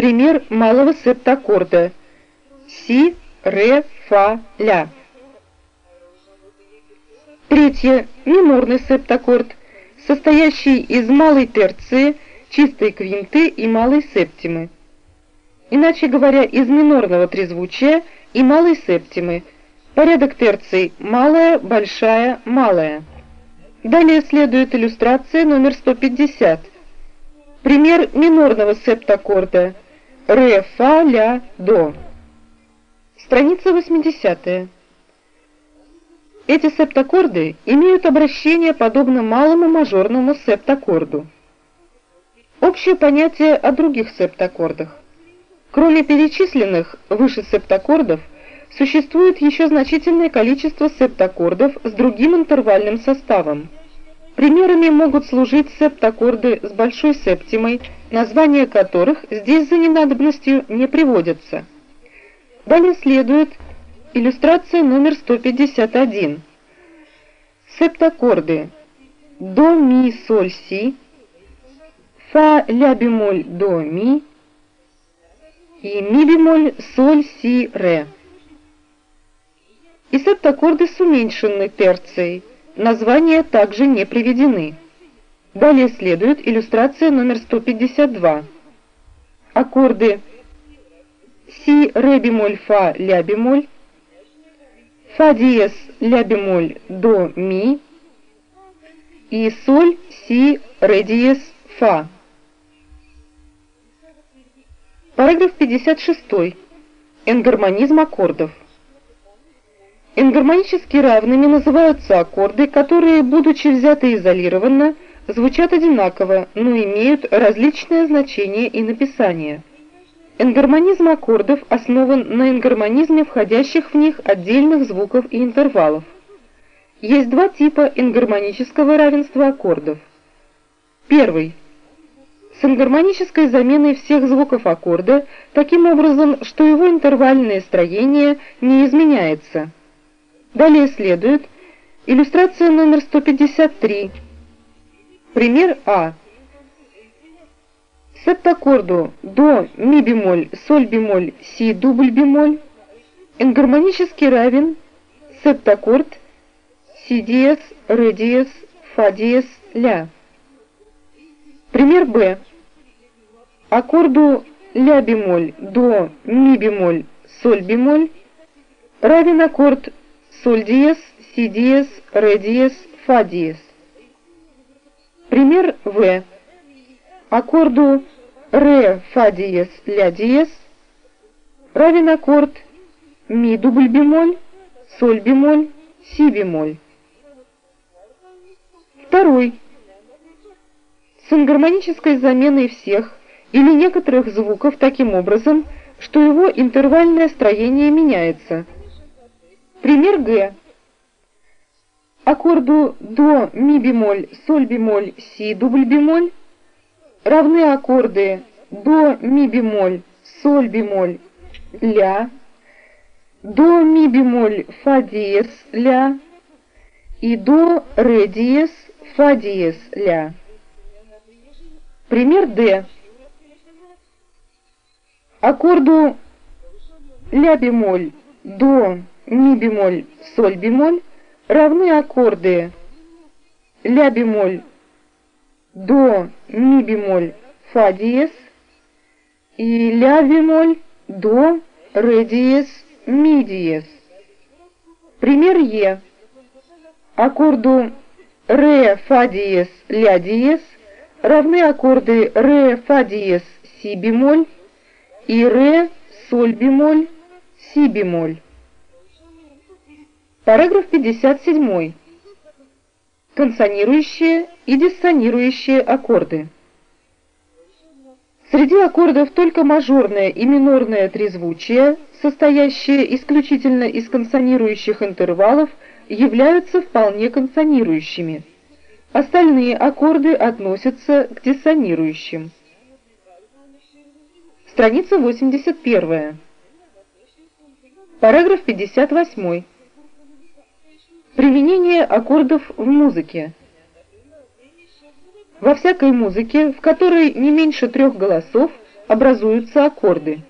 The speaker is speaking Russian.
Пример малого септаккорда си, ре, фа, ля. Третье. Минорный септаккорд, состоящий из малой терции, чистой квинты и малой септимы. Иначе говоря, из минорного трезвучия и малой септимы. Порядок терций малая, большая, малая. Далее следует иллюстрация номер 150. Пример минорного септаккорда ре, фа, ля, до. Страница 80. Эти септаккорды имеют обращение подобно малому мажорному септаккорду. Общее понятие о других септаккордах. Кроме перечисленных выше септаккордов, существует еще значительное количество септаккордов с другим интервальным составом. Примерами могут служить септаккорды с большой септимой, названия которых здесь за ненадобностью не приводятся. Далее следует иллюстрация номер 151. Септаккорды до, ми, соль, си, фа, ля бемоль, до, ми и ми бемоль, соль, си, ре. И септаккорды с уменьшенной терцией. Названия также не приведены. Далее следует иллюстрация номер 152. Аккорды си, ре бемоль, фа, ля бемоль, фа диез, ля бемоль, до, ми и соль, си, ре диез, фа. Параграф 56. Энгармонизм аккордов. Энгармонически равными называются аккорды, которые, будучи взяты изолированно, звучат одинаково, но имеют различное значение и написание. Энгармонизм аккордов основан на энгармонизме входящих в них отдельных звуков и интервалов. Есть два типа энгармонического равенства аккордов. Первый. С энгармонической заменой всех звуков аккорда таким образом, что его интервальное строение не изменяется. Далее следует иллюстрация номер 153. Пример А септаккорду до, ми бемоль, соль бемоль, си дубль бемоль энгармонически равен септаккорд си диез, ре диез, фа диез, ля. Пример Б. Аккорду ля бемоль, до, ми бемоль, соль бемоль равен аккорд соль диез, си диез, ре диез, фа диез. Пример В аккорду ре, фа диез, ля диез равен аккорд ми дубль бемоль, соль бемоль, си бемоль. Второй. С гармонической заменой всех или некоторых звуков таким образом, что его интервальное строение меняется. Пример Г. Аккорду до, ми бемоль, соль бемоль, си дубль бемоль равны аккорды до, ми бемоль, соль бемоль, ля, до, ми бемоль, фа диез, ля и до, ре диез, фа диез, ля. Пример D. Аккорду ля бемоль, до, ми бемоль, соль бемоль равны аккорды ля бемоль, до, ми бемоль, фа диез и ля бемоль, до, ре диез, ми диез. Пример Е. Аккорду ре, фа диез, ля диез равны аккорды ре, фа диез, си бемоль и ре, соль бемоль, си бемоль. Параграф 57 консонирующие и диссонирующие аккорды. Среди аккордов только мажорное и минорное трезвучие, состоящие исключительно из консонирующих интервалов, являются вполне консонирующими. Остальные аккорды относятся к диссонирующим. Страница 81. Параграф 58. Применение аккордов в музыке. Во всякой музыке, в которой не меньше трех голосов, образуются аккорды.